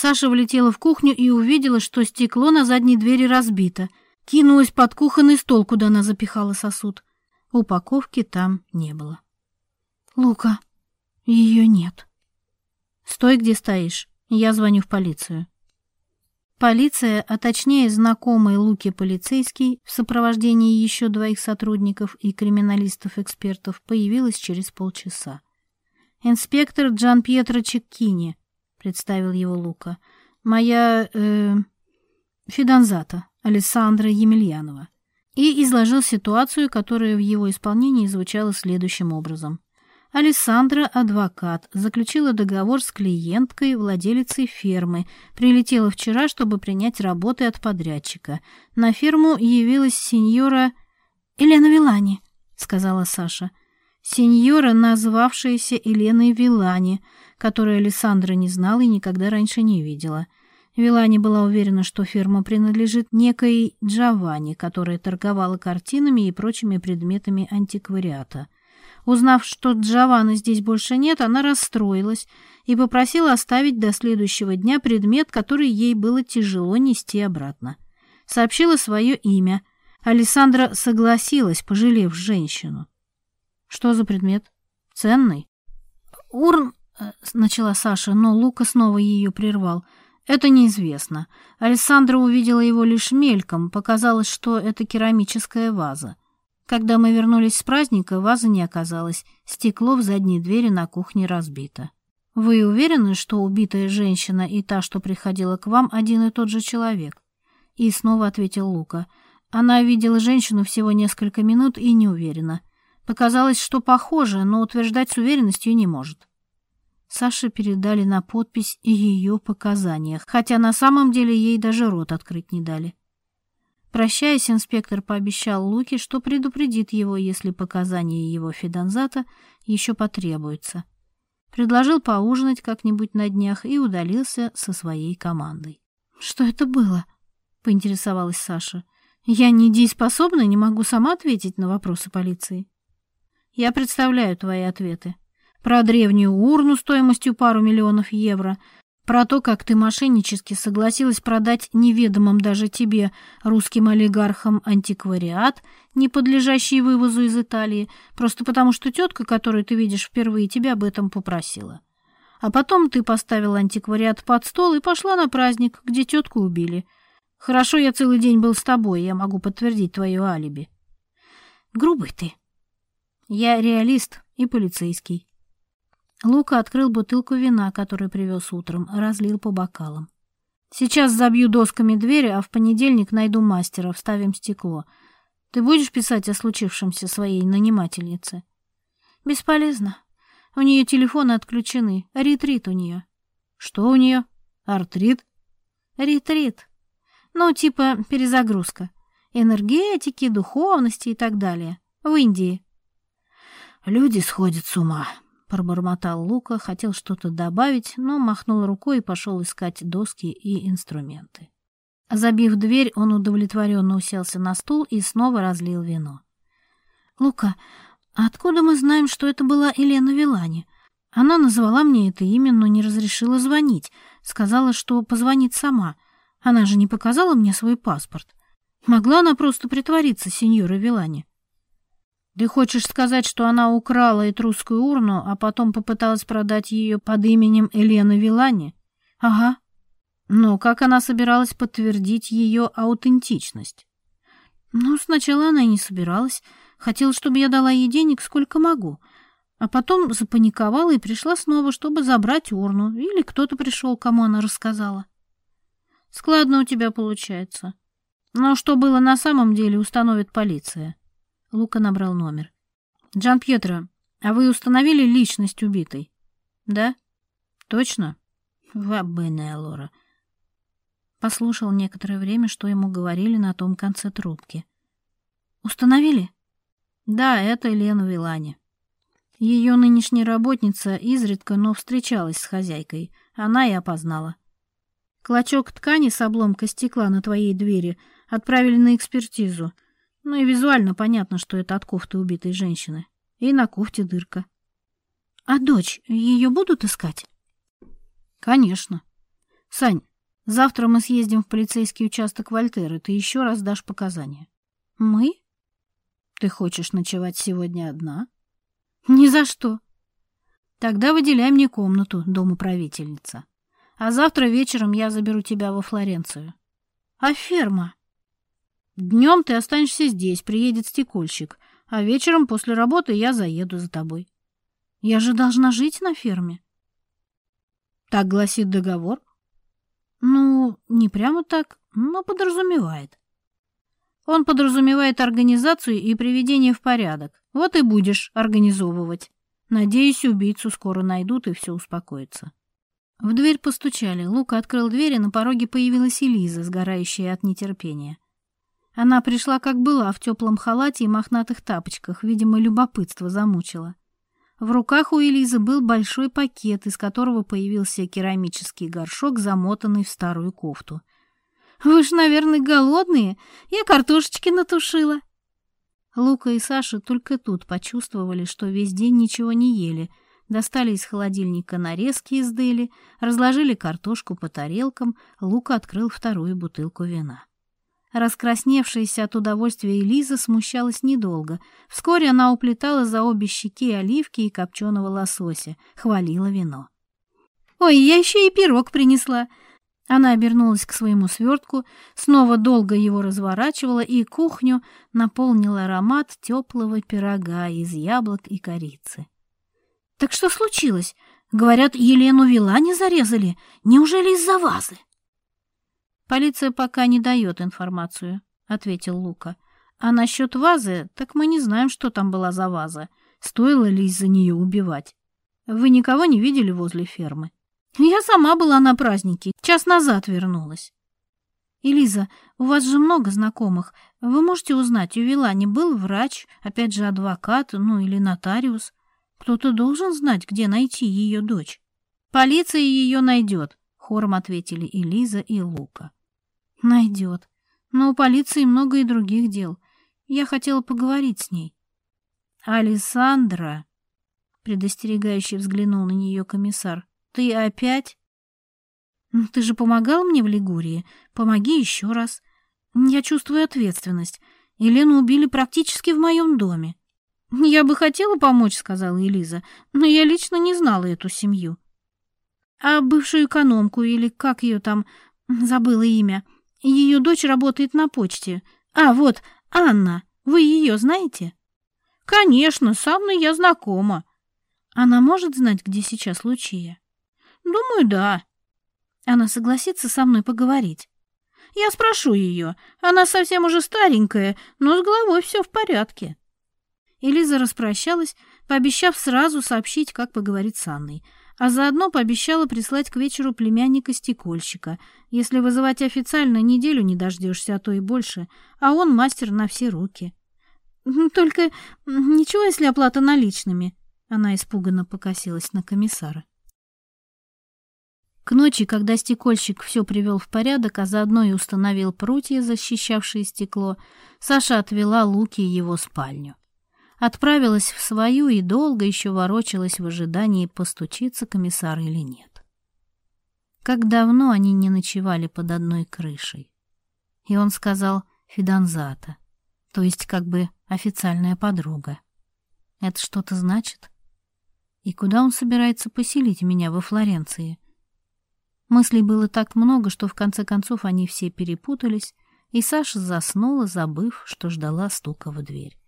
Саша влетела в кухню и увидела, что стекло на задней двери разбито. Кинулась под кухонный стол, куда она запихала сосуд. Упаковки там не было. «Лука, ее нет». «Стой, где стоишь. Я звоню в полицию». Полиция, а точнее знакомый Луке полицейский в сопровождении еще двоих сотрудников и криминалистов-экспертов появилась через полчаса. Инспектор Джан Пьетро Чеккини, представил его Лука. Моя э фиданзата Александра Емельянова. И изложил ситуацию, которая в его исполнении звучала следующим образом. Александра, адвокат, заключила договор с клиенткой, владелицей фермы, прилетела вчера, чтобы принять работы от подрядчика. На ферму явилась сеньора Елена Вилани, сказала Саша сеньора, назвавшаяся Еленой Вилани, которую Александра не знала и никогда раньше не видела. Вилани была уверена, что фирма принадлежит некой Джованни, которая торговала картинами и прочими предметами антиквариата. Узнав, что Джованны здесь больше нет, она расстроилась и попросила оставить до следующего дня предмет, который ей было тяжело нести обратно. Сообщила свое имя. Александра согласилась, пожалев женщину. Что за предмет? Ценный? Урн, э, начала Саша, но Лука снова ее прервал. Это неизвестно. Александра увидела его лишь мельком, показалось, что это керамическая ваза. Когда мы вернулись с праздника, вазы не оказалось, стекло в задней двери на кухне разбито. Вы уверены, что убитая женщина и та, что приходила к вам, один и тот же человек? И снова ответил Лука. Она видела женщину всего несколько минут и не уверена. Показалось, что похоже, но утверждать с уверенностью не может. Саше передали на подпись ее показания, хотя на самом деле ей даже рот открыть не дали. Прощаясь, инспектор пообещал Луке, что предупредит его, если показания его фиданзата еще потребуются. Предложил поужинать как-нибудь на днях и удалился со своей командой. «Что это было?» — поинтересовалась Саша. «Я недееспособна, не могу сама ответить на вопросы полиции». Я представляю твои ответы. Про древнюю урну стоимостью пару миллионов евро, про то, как ты мошеннически согласилась продать неведомым даже тебе, русским олигархам, антиквариат, не подлежащий вывозу из Италии, просто потому что тетка, которую ты видишь впервые, тебя об этом попросила. А потом ты поставила антиквариат под стол и пошла на праздник, где тетку убили. Хорошо, я целый день был с тобой, я могу подтвердить твое алиби. Грубый ты, я реалист и полицейский. Лука открыл бутылку вина, которую привез утром, разлил по бокалам. «Сейчас забью досками двери, а в понедельник найду мастера, вставим стекло. Ты будешь писать о случившемся своей нанимательнице?» «Бесполезно. У нее телефоны отключены. Ретрит у нее». «Что у нее? Артрит?» «Ретрит. Ну, типа перезагрузка. Энергетики, духовности и так далее. В Индии. «Люди сходят с ума», — пробормотал Лука, хотел что-то добавить, но махнул рукой и пошел искать доски и инструменты. Забив дверь, он удовлетворенно уселся на стул и снова разлил вино. «Лука, откуда мы знаем, что это была Елена Вилани? Она назвала мне это имя, но не разрешила звонить. Сказала, что позвонит сама. Она же не показала мне свой паспорт. Могла она просто притвориться сеньорой Вилани. Ты хочешь сказать, что она украла этрусскую урну, а потом попыталась продать ее под именем Елены Вилани? Ага. Но как она собиралась подтвердить ее аутентичность? Ну, сначала она и не собиралась. Хотела, чтобы я дала ей денег сколько могу. А потом запаниковала и пришла снова, чтобы забрать урну. Или кто-то пришел, кому она рассказала. Складно у тебя получается. Но что было на самом деле, установит полиция. Лука набрал номер. «Джан Пьетро, а вы установили личность убитой?» «Да?» «Точно?» «Вабыная Лора». Послушал некоторое время, что ему говорили на том конце трубки. «Установили?» «Да, это Елена Вилани». Ее нынешняя работница изредка, но встречалась с хозяйкой. Она и опознала. «Клочок ткани с обломка стекла на твоей двери отправили на экспертизу». Ну и визуально понятно, что это от кофты убитой женщины. И на кофте дырка. А дочь, ее будут искать? Конечно. Сань, завтра мы съездим в полицейский участок Вольтеры, ты еще раз дашь показания. Мы? Ты хочешь ночевать сегодня одна? Ни за что. Тогда выделяй мне комнату, дома правительница. А завтра вечером я заберу тебя во Флоренцию. А ферма? Днем ты останешься здесь, приедет стекольщик, а вечером после работы я заеду за тобой. Я же должна жить на ферме. Так гласит договор. Ну, не прямо так, но подразумевает. Он подразумевает организацию и приведение в порядок. Вот и будешь организовывать. Надеюсь, убийцу скоро найдут и все успокоится. В дверь постучали. Лука открыл дверь, и на пороге появилась Элиза, сгорающая от нетерпения. Она пришла, как была, в теплом халате и мохнатых тапочках, видимо, любопытство замучило. В руках у Элизы был большой пакет, из которого появился керамический горшок, замотанный в старую кофту. «Вы ж, наверное, голодные. Я картошечки натушила». Лука и Саша только тут почувствовали, что весь день ничего не ели. Достали из холодильника нарезки из дели, разложили картошку по тарелкам, Лука открыл вторую бутылку вина. Раскрасневшаяся от удовольствия Элиза смущалась недолго. Вскоре она уплетала за обе щеки оливки и копченого лосося, хвалила вино. «Ой, я еще и пирог принесла!» Она обернулась к своему свертку, снова долго его разворачивала, и кухню наполнила аромат теплого пирога из яблок и корицы. «Так что случилось? Говорят, Елену Вилани зарезали. Неужели из-за вазы?» «Полиция пока не дает информацию», — ответил Лука. «А насчет вазы, так мы не знаем, что там была за ваза. Стоило ли из-за нее убивать? Вы никого не видели возле фермы?» «Я сама была на празднике. Час назад вернулась». «Элиза, у вас же много знакомых. Вы можете узнать, у Вилани был врач, опять же адвокат, ну или нотариус. Кто-то должен знать, где найти ее дочь». «Полиция ее найдет», — хором ответили Элиза и Лука. Найдет. Но у полиции много и других дел. Я хотела поговорить с ней. Александра, предостерегающе взглянул на нее комиссар, ты опять? Ну, ты же помогал мне в Лигурии. Помоги еще раз. Я чувствую ответственность. Елену убили практически в моем доме. Я бы хотела помочь, сказала Элиза, но я лично не знала эту семью. А бывшую экономку или как ее там, забыла имя, — ее дочь работает на почте. А, вот, Анна, вы ее знаете?» «Конечно, с Анной я знакома». «Она может знать, где сейчас Лучия?» «Думаю, да». «Она согласится со мной поговорить?» «Я спрошу ее. Она совсем уже старенькая, но с головой все в порядке». Элиза распрощалась, пообещав сразу сообщить, как поговорить с Анной — а заодно пообещала прислать к вечеру племянника стекольщика. Если вызывать официально, неделю не дождешься, а то и больше, а он мастер на все руки. «Только ничего, если оплата наличными?» Она испуганно покосилась на комиссара. К ночи, когда стекольщик все привел в порядок, а заодно и установил прутья, защищавшие стекло, Саша отвела Луки его спальню отправилась в свою и долго еще ворочалась в ожидании, постучится комиссар или нет. Как давно они не ночевали под одной крышей. И он сказал «фиданзата», то есть как бы официальная подруга. Это что-то значит? И куда он собирается поселить меня во Флоренции? Мыслей было так много, что в конце концов они все перепутались, и Саша заснула, забыв, что ждала стука в дверь.